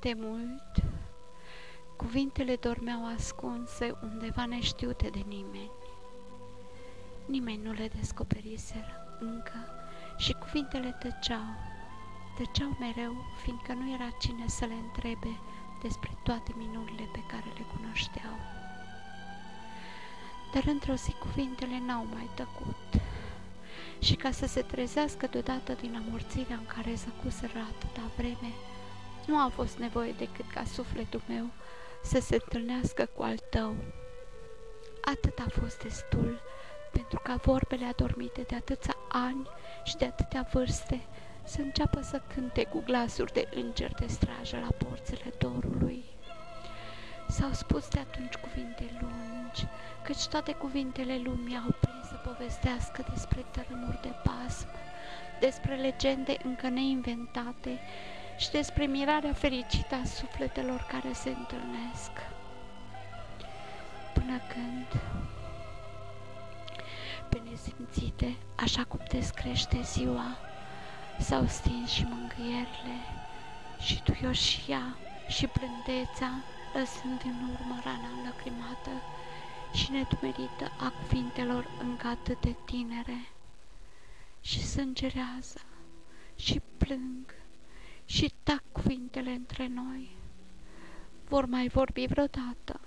De mult, cuvintele dormeau ascunse undeva neștiute de nimeni. Nimeni nu le descoperiseră încă și cuvintele tăceau, tăceau mereu, fiindcă nu era cine să le întrebe despre toate minurile pe care le cunoșteau. Dar într-o zi cuvintele n-au mai tăcut și ca să se trezească deodată din amorțirea în care zăcuseră atâta vreme, nu a fost nevoie decât ca sufletul meu să se întâlnească cu al tău. Atât a fost destul pentru ca vorbele adormite de atâția ani și de atâtea vârste să înceapă să cânte cu glasuri de înger de strajă la porțile dorului. S-au spus de atunci cuvinte lungi, căci toate cuvintele lumii au prins să povestească despre tărâmuri de pasm, despre legende încă neinventate și despre mirarea fericită a sufletelor care se întâlnesc. Până când, pe nesimțite, așa cum descrește ziua, s-au stins și mângâierile și duioșia și blândețea, lăsând în urmă rana înlăcrimată și nedumerită a cuvintelor încă atât de tinere și sângerează și plâng și tac cuvintele între noi. Vor mai vorbi vreodată